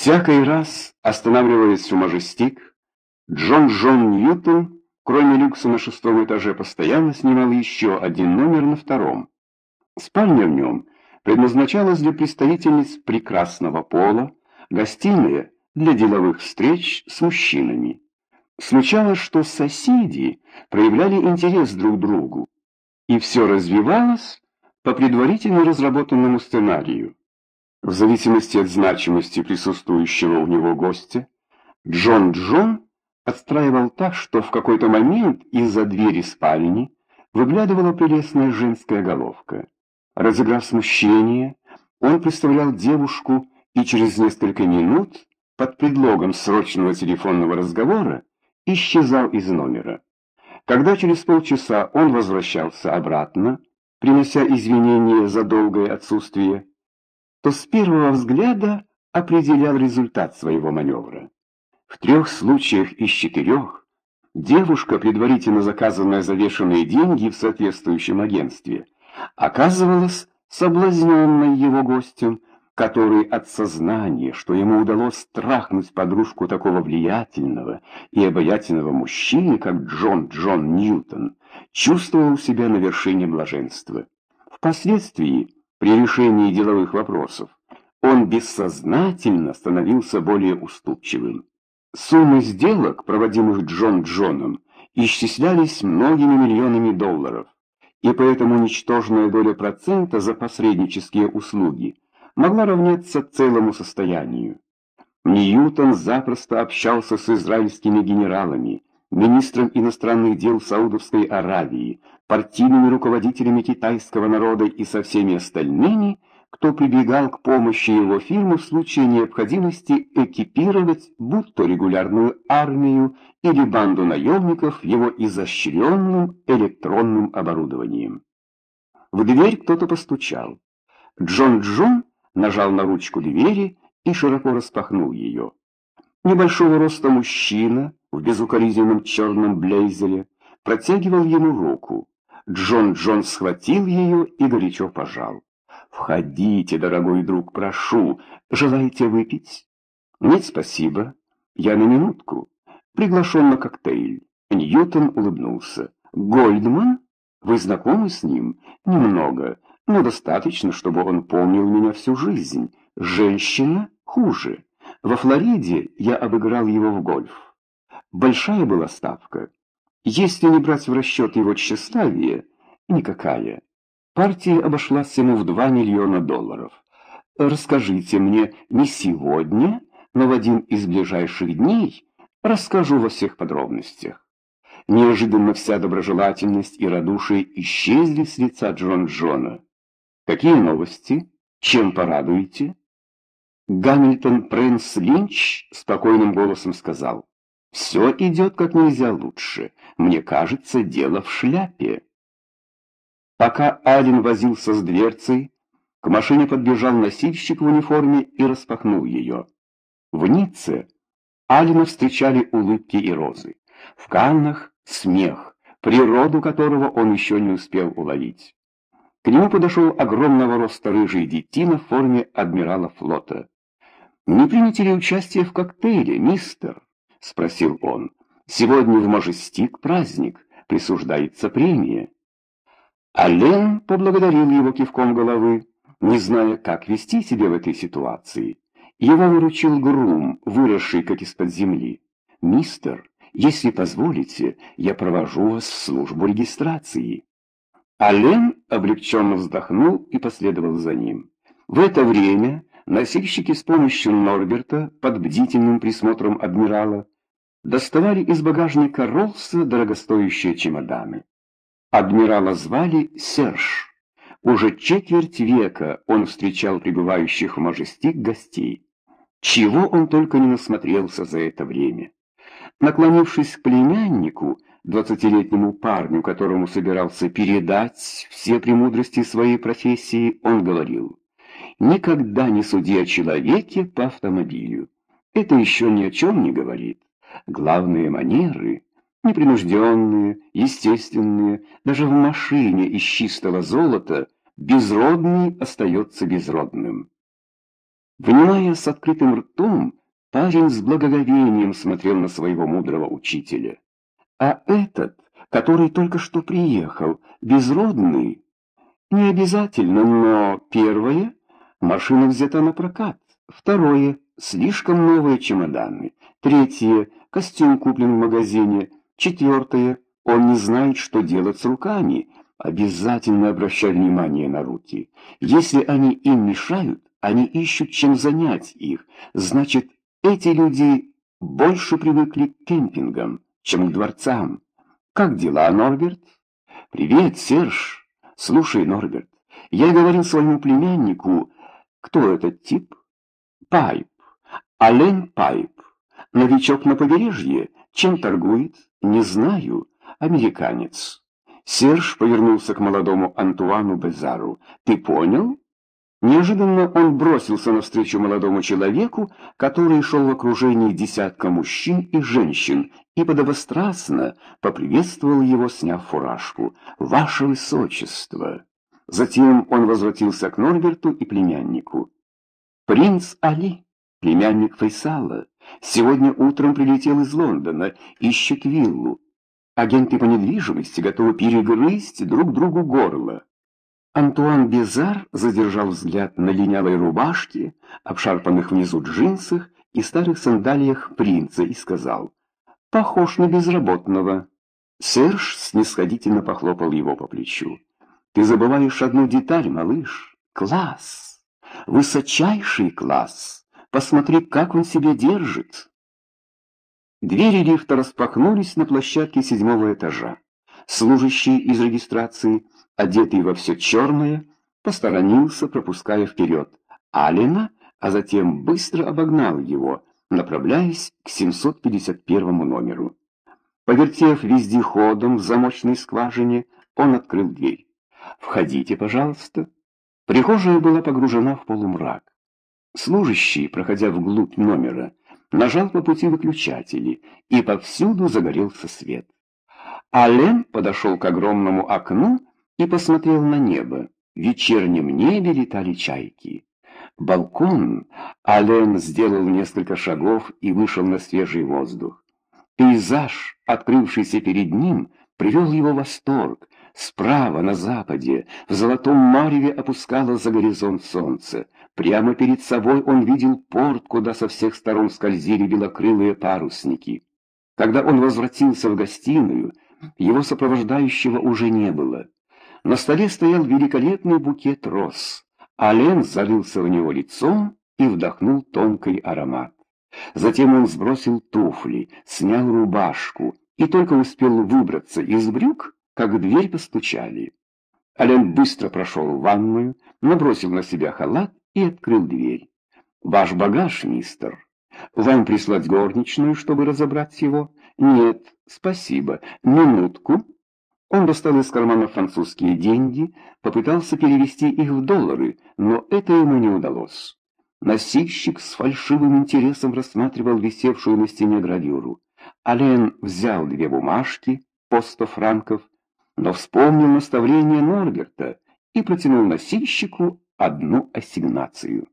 Всякий раз, останавливаясь у Мажестик, Джон Джон Ньютон, кроме люкса на шестом этаже, постоянно снимал еще один номер на втором. Спальня в нем предназначалась для представительниц прекрасного пола, гостиная для деловых встреч с мужчинами. Случалось, что соседи проявляли интерес друг к другу, и все развивалось по предварительно разработанному сценарию. В зависимости от значимости присутствующего у него гостя, Джон Джон отстраивал так, что в какой-то момент из-за двери спальни выглядывала прелестная женская головка. Разыграв смущение, он представлял девушку и через несколько минут под предлогом срочного телефонного разговора исчезал из номера. Когда через полчаса он возвращался обратно, принося извинения за долгое отсутствие, то с первого взгляда определял результат своего маневра. В трех случаях из четырех девушка, предварительно заказанная завешенные деньги в соответствующем агентстве, оказывалась соблазненной его гостем, который от сознания, что ему удалось страхнуть подружку такого влиятельного и обаятельного мужчины, как Джон Джон Ньютон, чувствовал себя на вершине блаженства. Впоследствии, при решении деловых вопросов, он бессознательно становился более уступчивым. Суммы сделок, проводимых Джон Джоном, исчислялись многими миллионами долларов, и поэтому ничтожная доля процента за посреднические услуги могла равняться целому состоянию. Ньютон запросто общался с израильскими генералами, министром иностранных дел Саудовской Аравии, партийными руководителями китайского народа и со всеми остальными, кто прибегал к помощи его фирмы в случае необходимости экипировать будь то регулярную армию или банду наемников его изощренным электронным оборудованием. В дверь кто-то постучал. Джон Джон нажал на ручку двери и широко распахнул ее. Небольшого роста мужчина в безукоризненном черном блейзере протягивал ему руку. Джон Джон схватил ее и горячо пожал. «Входите, дорогой друг, прошу. Желаете выпить?» «Нет, спасибо. Я на минутку. Приглашен на коктейль». Ньютон улыбнулся. «Гольдман? Вы знакомы с ним?» «Немного, но достаточно, чтобы он помнил меня всю жизнь. Женщина хуже. Во Флориде я обыграл его в гольф. Большая была ставка. Если не брать в расчет его тщеславие, никакая. Партия обошлась ему в 2 миллиона долларов. Расскажите мне не сегодня, но в один из ближайших дней расскажу во всех подробностях. Неожиданно вся доброжелательность и радушие исчезли с лица Джон Джона. Какие новости? Чем порадуете? Гамильтон Прэнс Линч спокойным голосом сказал. Все идет как нельзя лучше. Мне кажется, дело в шляпе. Пока Ален возился с дверцей, к машине подбежал носильщик в униформе и распахнул ее. В Ницце Алина встречали улыбки и розы. В Каннах смех, природу которого он еще не успел уловить. К нему подошел огромного роста рыжий детина в форме адмирала флота. «Не примете ли участие в коктейле, мистер?» — спросил он. «Сегодня в Можестик праздник, присуждается премия». Ален поблагодарил его кивком головы, не зная, как вести себя в этой ситуации. Его выручил грум, выросший как из-под земли. «Мистер, если позволите, я провожу вас в службу регистрации». Ален облегченно вздохнул и последовал за ним. В это время носильщики с помощью Норберта под бдительным присмотром адмирала доставали из багажника Роллса дорогостоящие чемоданы. Адмирала звали Серж. Уже четверть века он встречал прибывающих в Мажестик гостей. Чего он только не насмотрелся за это время. Наклонившись к племяннику, двадцатилетнему парню, которому собирался передать все премудрости своей профессии, он говорил, «Никогда не суди о человеке по автомобилю. Это еще ни о чем не говорит. Главные манеры, непринужденные, естественные, даже в машине из чистого золота, безродный остается безродным». Внимая с открытым ртом, парень с благоговением смотрел на своего мудрого учителя. А этот, который только что приехал, безродный, не обязательно, но первое — машина взята на прокат, второе — слишком новые чемоданы, третье — костюм куплен в магазине, четвертое — он не знает, что делать с руками, обязательно обращай внимание на руки. Если они им мешают, они ищут, чем занять их. Значит, эти люди больше привыкли к кемпингам, чем к дворцам. Как дела, Норберт? Привет, Серж. Слушай, Норберт, я говорил своему племяннику, кто этот тип? Пайп. Ален Пайп. Новичок на побережье. Чем торгует? Не знаю. Американец. Серж повернулся к молодому Антуану Безару. Ты понял? Неожиданно он бросился навстречу молодому человеку, который шел в окружении десятка мужчин и женщин, и подобострастно поприветствовал его, сняв фуражку. «Ваше Высочество!» Затем он возвратился к Норберту и племяннику. «Принц Али, племянник Фейсала, сегодня утром прилетел из Лондона, ищет виллу. Агенты по недвижимости готовы перегрызть друг другу горло». Антуан Безар задержал взгляд на линялой рубашке, обшарпанных внизу джинсах и старых сандалиях принца и сказал «Похож на безработного». Серж снисходительно похлопал его по плечу. «Ты забываешь одну деталь, малыш. Класс! Высочайший класс! Посмотри, как он себя держит!» Двери лифта распахнулись на площадке седьмого этажа. Служащий из регистрации одетый во все черное, посторонился, пропуская вперед Алина, а затем быстро обогнал его, направляясь к 751 номеру. Повертев вездеходом в замочной скважине, он открыл дверь. «Входите, пожалуйста». Прихожая была погружена в полумрак. Служащий, проходя вглубь номера, нажал по пути выключатели, и повсюду загорелся свет. Ален подошел к огромному окну и посмотрел на небо. В вечернем небе летали чайки. Балкон Ален сделал несколько шагов и вышел на свежий воздух. Пейзаж, открывшийся перед ним, привел его в восторг. Справа, на западе, в золотом мареве опускалось за горизонт солнце. Прямо перед собой он видел порт, куда со всех сторон скользили белокрылые парусники. Когда он возвратился в гостиную, его сопровождающего уже не было. На столе стоял великолепный букет роз. Ален залился в него лицом и вдохнул тонкий аромат. Затем он сбросил туфли, снял рубашку и только успел выбраться из брюк, как в дверь постучали. Ален быстро прошел в ванную, набросил на себя халат и открыл дверь. «Ваш багаж, мистер. Вам прислать горничную, чтобы разобрать его?» «Нет, спасибо. Минутку». Он достал из кармана французские деньги, попытался перевести их в доллары, но это ему не удалось. Носильщик с фальшивым интересом рассматривал висевшую на стене гравюру. Ален взял две бумажки по сто франков, но вспомнил наставление Норберта и протянул носильщику одну ассигнацию.